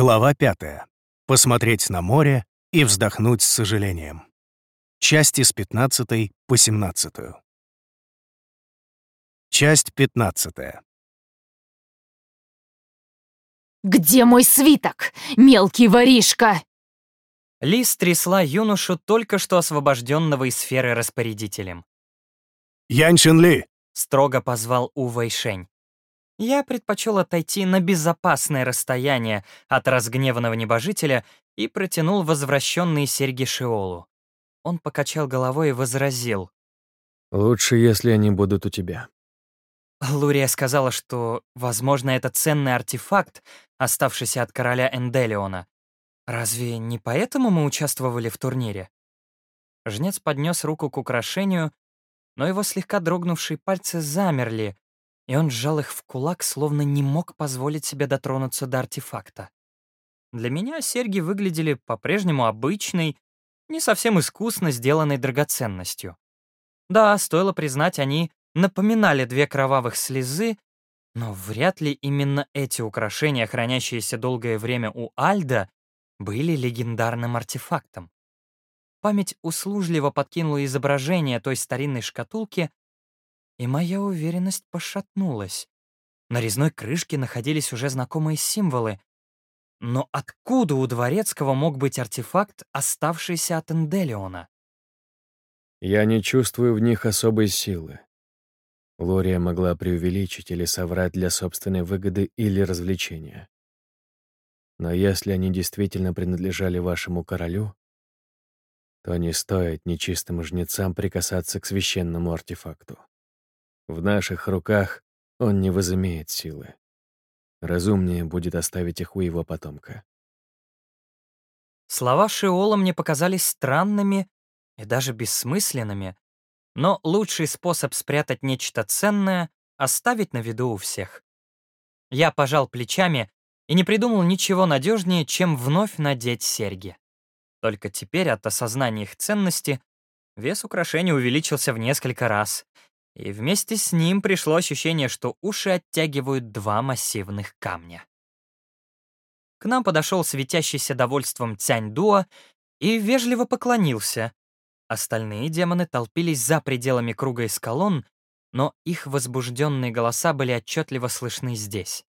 Глава 5. Посмотреть на море и вздохнуть с сожалением. Части с 15 по 17. Часть 15. «Где мой свиток, мелкий воришка?» Лис трясла юношу, только что освобожденного из сферы распорядителем. Янь Ли. Строго позвал У Вэйшень. Я предпочел отойти на безопасное расстояние от разгневанного небожителя и протянул возвращенные серьги Шиолу. Он покачал головой и возразил. «Лучше, если они будут у тебя». Лурия сказала, что, возможно, это ценный артефакт, оставшийся от короля Энделиона. Разве не поэтому мы участвовали в турнире? Жнец поднес руку к украшению, но его слегка дрогнувшие пальцы замерли, и он сжал их в кулак, словно не мог позволить себе дотронуться до артефакта. Для меня серьги выглядели по-прежнему обычной, не совсем искусно сделанной драгоценностью. Да, стоило признать, они напоминали две кровавых слезы, но вряд ли именно эти украшения, хранящиеся долгое время у Альда, были легендарным артефактом. Память услужливо подкинула изображение той старинной шкатулки, и моя уверенность пошатнулась. На резной крышке находились уже знакомые символы. Но откуда у Дворецкого мог быть артефакт, оставшийся от Энделиона? Я не чувствую в них особой силы. Лория могла преувеличить или соврать для собственной выгоды или развлечения. Но если они действительно принадлежали вашему королю, то не стоит нечистым жнецам прикасаться к священному артефакту. В наших руках он не возымеет силы. Разумнее будет оставить их у его потомка. Слова Шиола мне показались странными и даже бессмысленными, но лучший способ спрятать нечто ценное — оставить на виду у всех. Я пожал плечами и не придумал ничего надежнее, чем вновь надеть серьги. Только теперь от осознания их ценности вес украшения увеличился в несколько раз — и вместе с ним пришло ощущение, что уши оттягивают два массивных камня. К нам подошел светящийся довольством Цянь-Дуа и вежливо поклонился. Остальные демоны толпились за пределами круга из колонн, но их возбужденные голоса были отчетливо слышны здесь.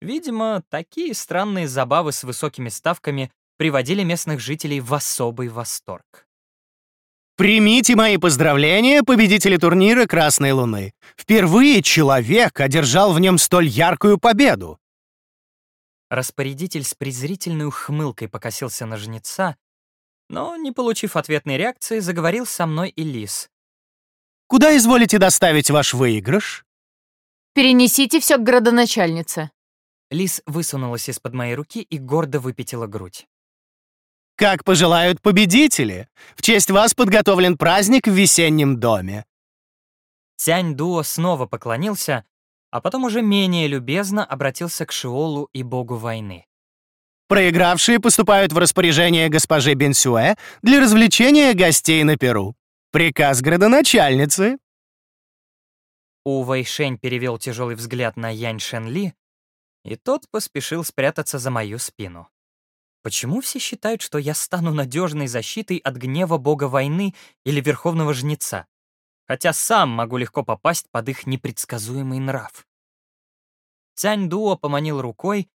Видимо, такие странные забавы с высокими ставками приводили местных жителей в особый восторг. Примите мои поздравления, победители турнира Красной Луны. Впервые человек одержал в нем столь яркую победу. Распорядитель с презрительной ухмылкой покосился на жнеца, но, не получив ответной реакции, заговорил со мной и Лис. «Куда изволите доставить ваш выигрыш?» «Перенесите все к градоначальнице». Лис высунулась из-под моей руки и гордо выпятила грудь. Как пожелают победители. В честь вас подготовлен праздник в весеннем доме». Тянь Дуо снова поклонился, а потом уже менее любезно обратился к Шиолу и богу войны. Проигравшие поступают в распоряжение госпожи Бенсюэ для развлечения гостей на Перу. Приказ градоначальницы. У Вэйшень перевел тяжелый взгляд на Янь Шен Ли, и тот поспешил спрятаться за мою спину. Почему все считают, что я стану надежной защитой от гнева бога войны или верховного жнеца? Хотя сам могу легко попасть под их непредсказуемый нрав. Цянь Дуо поманил рукой,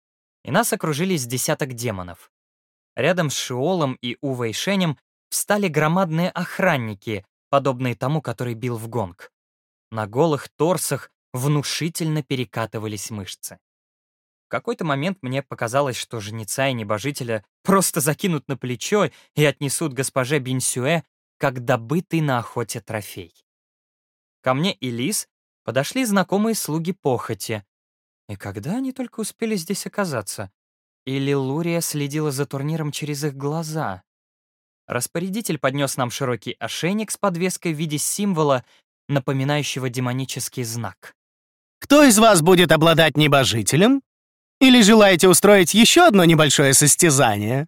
и нас окружили с десяток демонов. Рядом с Шиолом и Увейшенем встали громадные охранники, подобные тому, который бил в гонг. На голых торсах внушительно перекатывались мышцы. В какой-то момент мне показалось, что женица и небожителя просто закинут на плечо и отнесут госпоже Бинсюэ как добытый на охоте трофей. Ко мне и Лис подошли знакомые слуги похоти. И когда они только успели здесь оказаться? Или Лурия следила за турниром через их глаза? Распорядитель поднес нам широкий ошейник с подвеской в виде символа, напоминающего демонический знак. «Кто из вас будет обладать небожителем?» Или желаете устроить еще одно небольшое состязание?»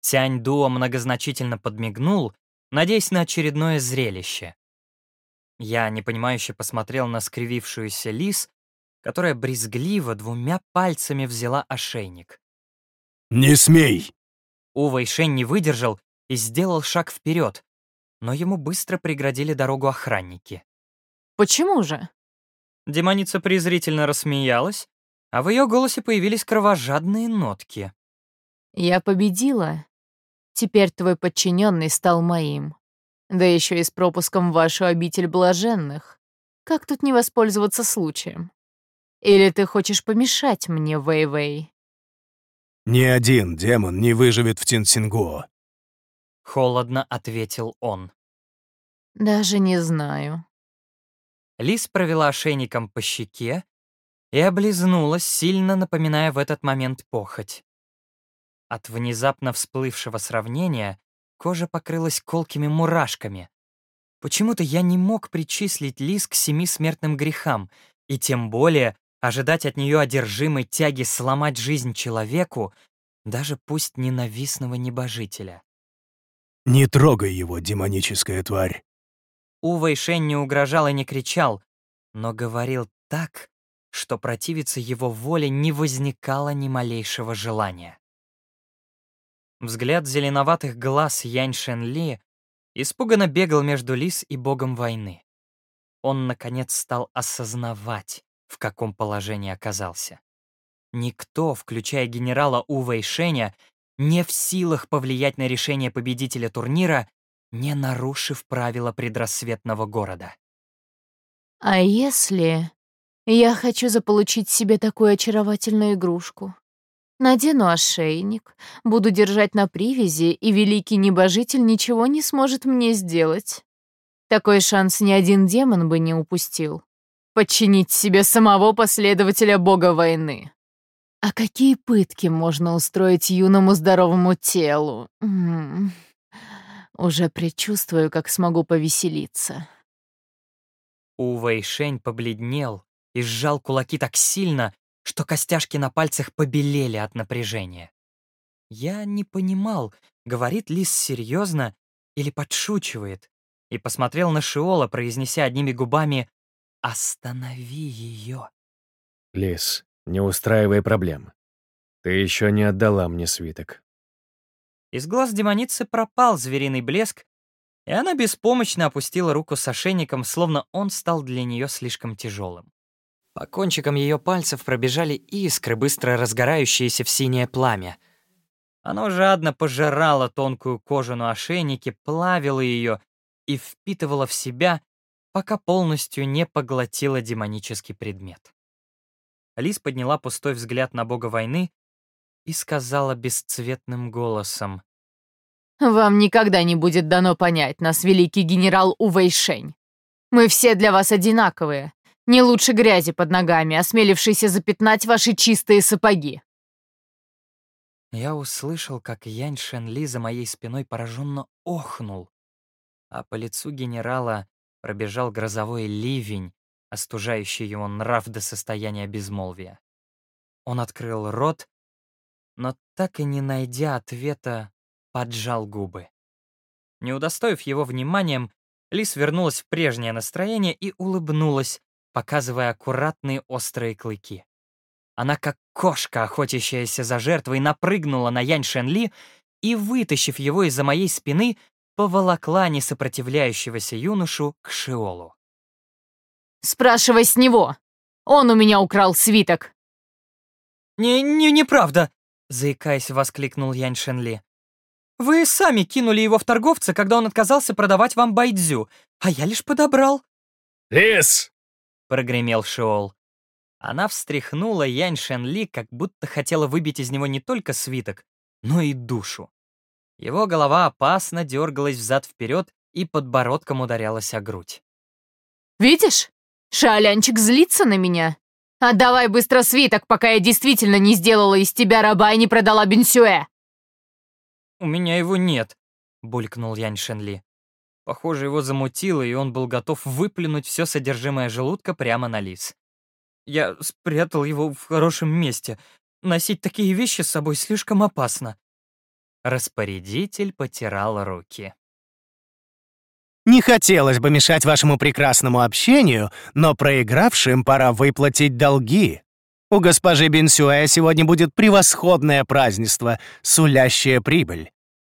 Тянь Дуо многозначительно подмигнул, надеясь на очередное зрелище. Я непонимающе посмотрел на скривившуюся лис, которая брезгливо двумя пальцами взяла ошейник. «Не смей!» У Вэйшень не выдержал и сделал шаг вперед, но ему быстро преградили дорогу охранники. Почему же? Демоница презрительно рассмеялась, а в ее голосе появились кровожадные нотки. Я победила. Теперь твой подчиненный стал моим. Да еще и с пропуском в вашу обитель блаженных. Как тут не воспользоваться случаем? Или ты хочешь помешать мне, Вэй-Вэй? «Ни один демон не выживет в Тинсинго». Холодно ответил он. Даже не знаю. Лис провела ошейником по щеке и облизнулась, сильно напоминая в этот момент похоть. От внезапно всплывшего сравнения кожа покрылась колкими мурашками. Почему-то я не мог причислить Лис к семи смертным грехам, и тем более ожидать от нее одержимой тяги сломать жизнь человеку, даже пусть ненавистного небожителя. «Не трогай его, демоническая тварь!» Ува Шен не угрожал и не кричал, но говорил так, что противиться его воле не возникало ни малейшего желания. Взгляд зеленоватых глаз Янь Шен Ли испуганно бегал между лис и богом войны. Он, наконец, стал осознавать, в каком положении оказался. Никто, включая генерала Ува и Шеня, не в силах повлиять на решение победителя турнира, не нарушив правила предрассветного города. А если я хочу заполучить себе такую очаровательную игрушку? Надену ошейник, буду держать на привязи, и великий небожитель ничего не сможет мне сделать. Такой шанс ни один демон бы не упустил. Подчинить себе самого последователя бога войны. А какие пытки можно устроить юному здоровому телу? М -м -м. Уже предчувствую, как смогу повеселиться. У Вэйшень побледнел и сжал кулаки так сильно, что костяшки на пальцах побелели от напряжения. Я не понимал, говорит Лис серьезно или подшучивает, и посмотрел на Шиола, произнеся одними губами «Останови ее». Лис, не устраивай проблем. Ты еще не отдала мне свиток. Из глаз демоницы пропал звериный блеск, и она беспомощно опустила руку с ошейником, словно он стал для нее слишком тяжелым. По кончикам ее пальцев пробежали искры, быстро разгорающиеся в синее пламя. Оно жадно пожирало тонкую кожу на ошейнике, плавило ее и впитывало в себя, пока полностью не поглотило демонический предмет. Лис подняла пустой взгляд на бога войны и сказала бесцветным голосом. «Вам никогда не будет дано понять нас, великий генерал Увейшень. Мы все для вас одинаковые. Не лучше грязи под ногами, осмелившейся запятнать ваши чистые сапоги. Я услышал, как Янь Шен Ли за моей спиной пораженно охнул, а по лицу генерала пробежал грозовой ливень, остужающий его нрав до состояния безмолвия. Он открыл рот, но так и не найдя ответа, поджал губы. Не удостоив его вниманием, Лис вернулась в прежнее настроение и улыбнулась, показывая аккуратные острые клыки. Она, как кошка, охотящаяся за жертвой, напрыгнула на Янь Шенли и, вытащив его из-за моей спины, поволокла несопротивляющегося юношу к Шиолу. «Спрашивай с него! Он у меня украл свиток!» «Не, не, неправда!» — заикаясь, воскликнул Янь Шенли. «Вы сами кинули его в торговца, когда он отказался продавать вам байдзю, а я лишь подобрал». «Лис!» Прогремел Шиол. Она встряхнула Янь Шенли, как будто хотела выбить из него не только свиток, но и душу. Его голова опасно дергалась взад-вперед и подбородком ударялась о грудь. «Видишь? Шалянчик злится на меня. Отдавай быстро свиток, пока я действительно не сделала из тебя раба и не продала Бенсюэ!» «У меня его нет», — булькнул Янь Шенли. Похоже, его замутило, и он был готов выплюнуть все содержимое желудка прямо на лис. Я спрятал его в хорошем месте. Носить такие вещи с собой слишком опасно. Распорядитель потирал руки. Не хотелось бы мешать вашему прекрасному общению, но проигравшим пора выплатить долги. У госпожи Бенсюэ сегодня будет превосходное празднество, сулящее прибыль.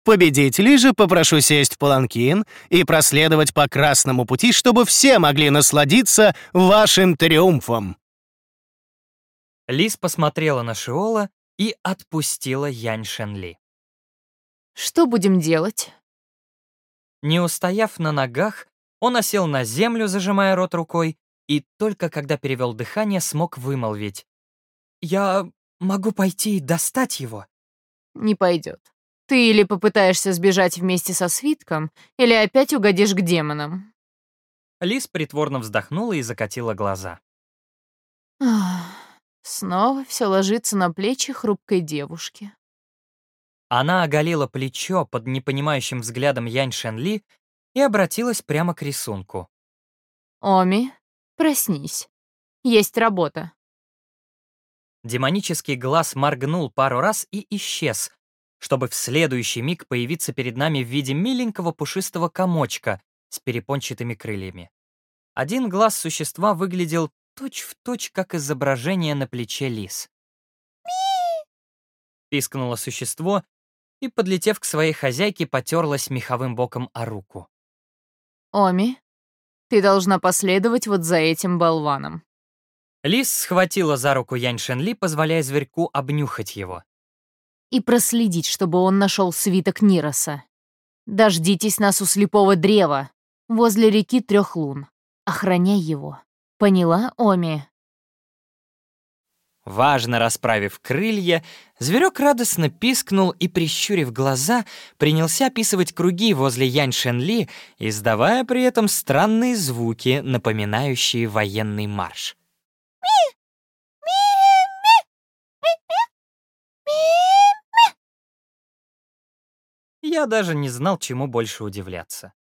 Победителей же попрошу сесть в паланкин и проследовать по красному пути, чтобы все могли насладиться вашим триумфом». Лис посмотрела на Шиола и отпустила Янь Шенли. Что будем делать? Не устояв на ногах, он осел на землю, зажимая рот рукой, и только когда перевел дыхание, смог вымолвить. «Я могу пойти и достать его?» Не пойдет. Ты или попытаешься сбежать вместе со свитком, или опять угодишь к демонам. Лис притворно вздохнула и закатила глаза. Снова все ложится на плечи хрупкой девушки. Она оголила плечо под непонимающим взглядом Янь Шенли и обратилась прямо к рисунку. Оми, проснись. Есть работа. Демонический глаз моргнул пару раз и исчез, чтобы в следующий миг появиться перед нами в виде миленького пушистого комочка с перепончатыми крыльями. Один глаз существа выглядел точь-в-точь, точь, как изображение на плече лис. «Ми!» — пискнуло существо и, подлетев к своей хозяйке, потерлась меховым боком о руку. «Оми, ты должна последовать вот за этим болваном». Лис схватила за руку Янь Шенли, позволяя зверьку обнюхать его. «И проследить, чтобы он нашел свиток Нироса. Дождитесь нас у слепого древа, возле реки трех лун. Охраняй его. Поняла, Оми?» Важно расправив крылья, зверек радостно пискнул и, прищурив глаза, принялся описывать круги возле Янь Шенли, издавая при этом странные звуки, напоминающие военный марш. Я даже не знал, чему больше удивляться.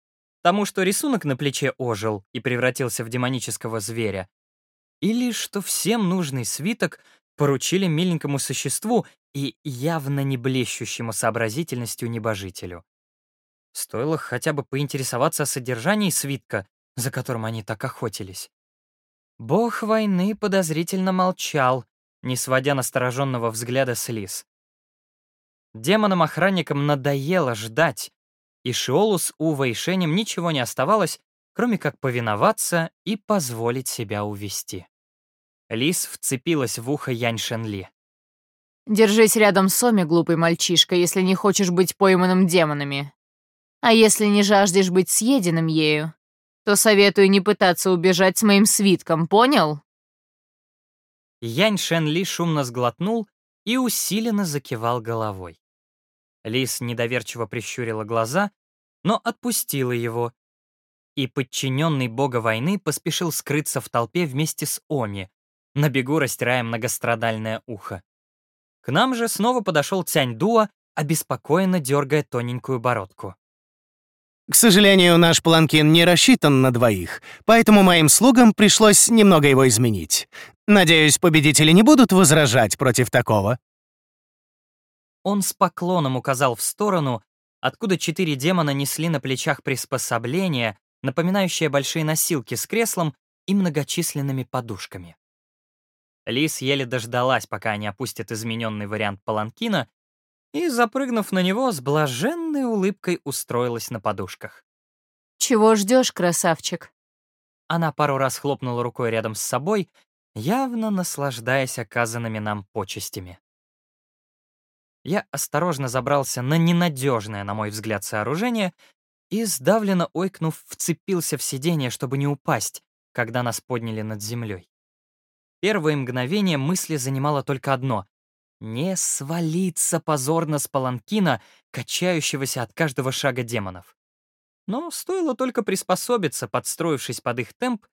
Тому, что рисунок на плече ожил и превратился в демонического зверя, или что всем нужный свиток поручили миленькому существу и явно не блещущему сообразительностью небожителю. Стоило хотя бы поинтересоваться о содержании свитка, за которым они так охотились. Бог войны подозрительно молчал, не сводя настороженного взгляда с лис. Демонам-охранникам надоело ждать, и Шиолу с Увой и Шенем ничего не оставалось, кроме как повиноваться и позволить себя увести. Лис вцепилась в ухо Янь Шенли. «Держись рядом с Соми, глупый мальчишка, если не хочешь быть пойманным демонами. А если не жаждешь быть съеденным ею, то советую не пытаться убежать с моим свитком, понял?» Янь Шенли шумно сглотнул и усиленно закивал головой. Лис недоверчиво прищурила глаза, но отпустила его, и подчиненный бога войны поспешил скрыться в толпе вместе с Оми, на бегу растирая многострадальное ухо. К нам же снова подошел Тянь Дуа, обеспокоенно дергая тоненькую бородку. «К сожалению, наш планкин не рассчитан на двоих, поэтому моим слугам пришлось немного его изменить. Надеюсь, победители не будут возражать против такого». Он с поклоном указал в сторону, откуда четыре демона несли на плечах приспособления, напоминающие большие носилки с креслом и многочисленными подушками. Лис еле дождалась, пока они опустят измененный вариант паланкина, и, запрыгнув на него, с блаженной улыбкой устроилась на подушках. «Чего ждешь, красавчик?» Она пару раз хлопнула рукой рядом с собой, явно наслаждаясь оказанными нам почестями. Я осторожно забрался на ненадежное, на мой взгляд, сооружение и, сдавленно ойкнув, вцепился в сиденье, чтобы не упасть, когда нас подняли над землей. Первые мгновения мысли занимало только одно — не свалиться позорно с паланкина, качающегося от каждого шага демонов. Но стоило только приспособиться, подстроившись под их темп,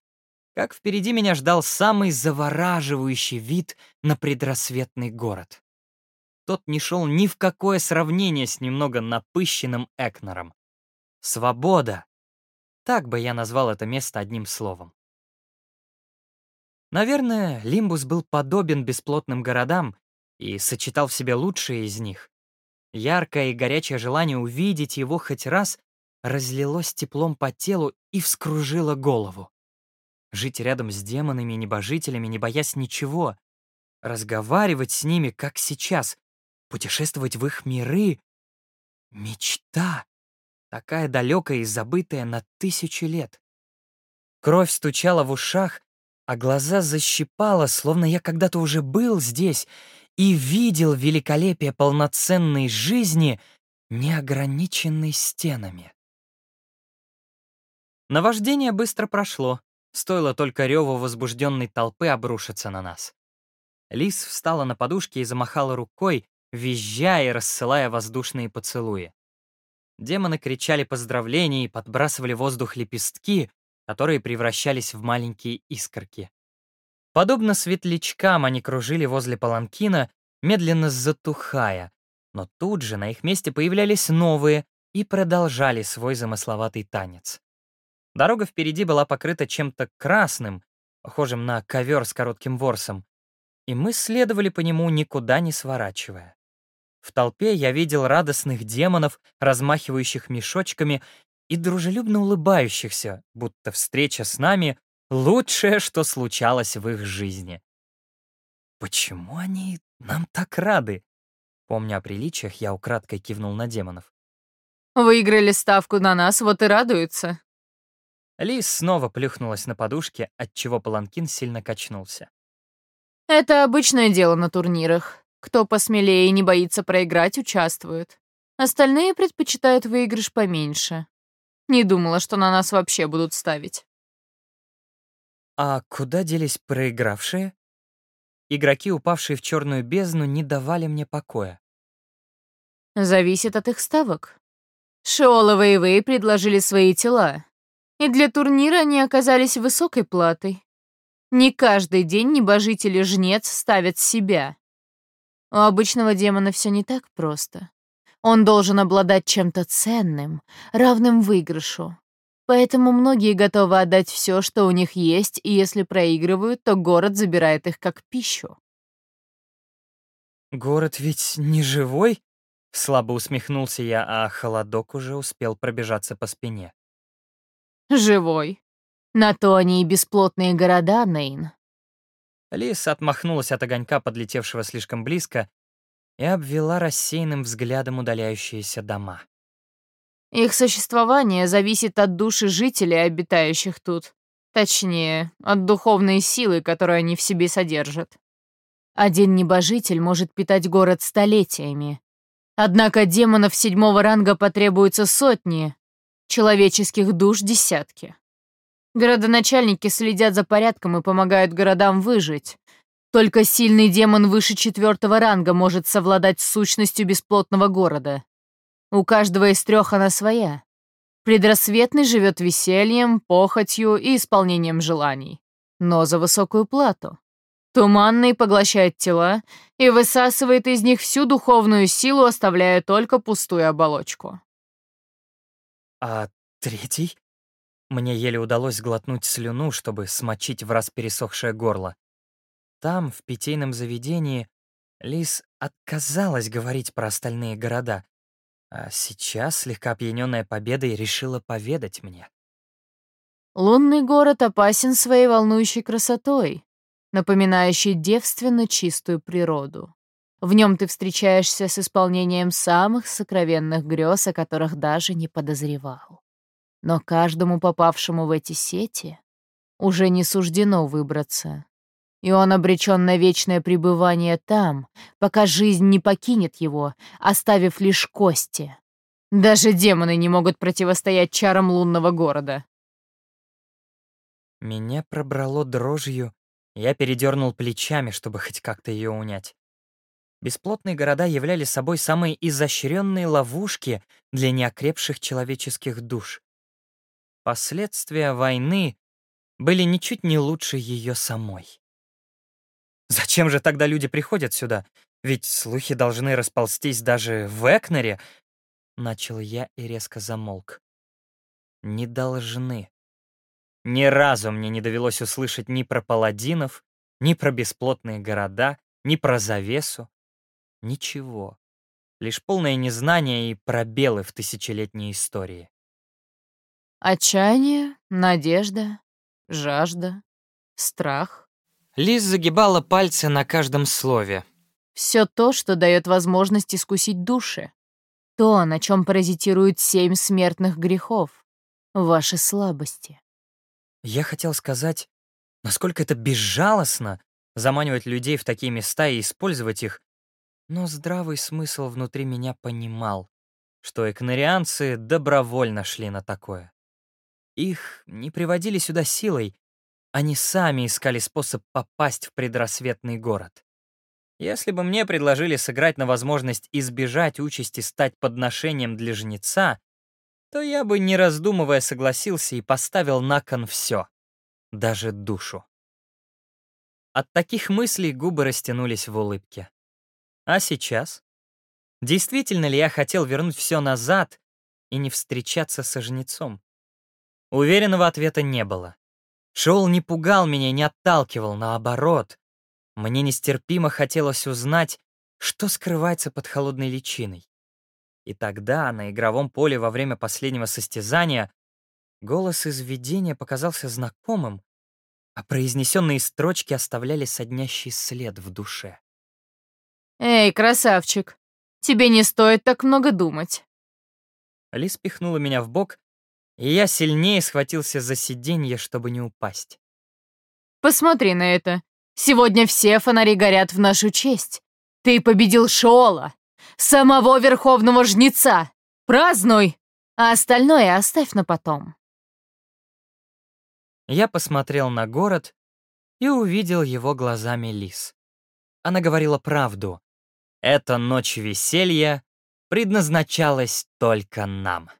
как впереди меня ждал самый завораживающий вид на предрассветный город. Тот не шел ни в какое сравнение с немного напыщенным Экнером. Свобода! Так бы я назвал это место одним словом. Наверное, Лимбус был подобен бесплотным городам и сочетал в себе лучшие из них. Яркое и горячее желание увидеть его хоть раз разлилось теплом по телу и вскружило голову. Жить рядом с демонами и небожителями, не боясь ничего, разговаривать с ними, как сейчас, путешествовать в их миры. Мечта, такая далекая и забытая на тысячи лет. Кровь стучала в ушах, а глаза защипала, словно я когда-то уже был здесь и видел великолепие полноценной жизни, неограниченной стенами. Наваждение быстро прошло, стоило только реву возбужденной толпы обрушиться на нас. Лис встала на подушке и замахала рукой, визжая и рассылая воздушные поцелуи. Демоны кричали поздравления и подбрасывали воздух лепестки, которые превращались в маленькие искорки. Подобно светлячкам они кружили возле паланкина, медленно затухая, но тут же на их месте появлялись новые и продолжали свой замысловатый танец. Дорога впереди была покрыта чем-то красным, похожим на ковер с коротким ворсом, и мы следовали по нему, никуда не сворачивая. В толпе я видел радостных демонов, размахивающих мешочками и дружелюбно улыбающихся, будто встреча с нами — лучшее, что случалось в их жизни. Почему они нам так рады? Помня о приличиях, я украдкой кивнул на демонов. Выиграли ставку на нас, вот и радуются. Лис снова плюхнулась на подушке, отчего паланкин сильно качнулся. Это обычное дело на турнирах. Кто посмелее и не боится проиграть, участвует. Остальные предпочитают выигрыш поменьше. Не думала, что на нас вообще будут ставить. А куда делись проигравшие? Игроки, упавшие в черную бездну, не давали мне покоя. Зависит от их ставок. Шиолова и Вэй предложили свои тела, и для турнира они оказались высокой платой. Не каждый день небожители жнец ставят себя. У обычного демона все не так просто. Он должен обладать чем-то ценным, равным выигрышу. Поэтому многие готовы отдать все, что у них есть, и если проигрывают, то город забирает их как пищу. «Город ведь не живой?» Слабо усмехнулся я, а холодок уже успел пробежаться по спине. «Живой. На то они и бесплотные города, Нейн». Лис отмахнулась от огонька, подлетевшего слишком близко, и обвела рассеянным взглядом удаляющиеся дома. Их существование зависит от души жителей, обитающих тут. Точнее, от духовной силы, которую они в себе содержат. Один небожитель может питать город столетиями. Однако демонов седьмого ранга потребуется сотни, человеческих душ — десятки. Городоначальники следят за порядком и помогают городам выжить. Только сильный демон выше четвертого ранга может совладать с сущностью бесплотного города. У каждого из трех она своя. Предрассветный живет весельем, похотью и исполнением желаний. Но за высокую плату. Туманный поглощает тела и высасывает из них всю духовную силу, оставляя только пустую оболочку. А третий? Мне еле удалось глотнуть слюну, чтобы смочить в раз пересохшее горло. Там, в питейном заведении, Лис отказалась говорить про остальные города, а сейчас, слегка опьяненная победой, решила поведать мне. Лунный город опасен своей волнующей красотой, напоминающей девственно чистую природу. В нем ты встречаешься с исполнением самых сокровенных грез, о которых даже не подозревал. Но каждому попавшему в эти сети уже не суждено выбраться. И он обречен на вечное пребывание там, пока жизнь не покинет его, оставив лишь кости. Даже демоны не могут противостоять чарам лунного города. Меня пробрало дрожью, я передернул плечами, чтобы хоть как-то ее унять. Бесплотные города являли собой самые изощренные ловушки для неокрепших человеческих душ. Последствия войны были ничуть не лучше ее самой. Зачем же тогда люди приходят сюда? Ведь слухи должны расползтись даже в Экнере. Начал я и резко замолк. Не должны. Ни разу мне не довелось услышать ни про паладинов, ни про бесплотные города, ни про завесу. Ничего. Лишь полное незнание и пробелы в тысячелетней истории. Отчаяние, надежда, жажда, страх. Лиз загибала пальцы на каждом слове. Все то, что дает возможность искусить души. То, на чем паразитируют семь смертных грехов. Ваши слабости. Я хотел сказать, насколько это безжалостно заманивать людей в такие места и использовать их, но здравый смысл внутри меня понимал, что экнарианцы добровольно шли на такое. Их не приводили сюда силой, они сами искали способ попасть в предрассветный город. Если бы мне предложили сыграть на возможность избежать участи стать подношением для жнеца, то я бы, не раздумывая, согласился и поставил на кон все, даже душу. От таких мыслей губы растянулись в улыбке. А сейчас? Действительно ли я хотел вернуть все назад и не встречаться со жнецом? Уверенного ответа не было. Шоул не пугал меня, не отталкивал, наоборот. Мне нестерпимо хотелось узнать, что скрывается под холодной личиной. И тогда, на игровом поле во время последнего состязания, голос из видения показался знакомым, а произнесенные строчки оставляли соднящий след в душе. «Эй, красавчик, тебе не стоит так много думать». Лис пихнула меня в бок и я сильнее схватился за сиденье, чтобы не упасть. «Посмотри на это. Сегодня все фонари горят в нашу честь. Ты победил Шола, самого Верховного Жнеца. Празднуй, а остальное оставь на потом». Я посмотрел на город и увидел его глазами лис. Она говорила правду. Эта ночь веселья предназначалась только нам.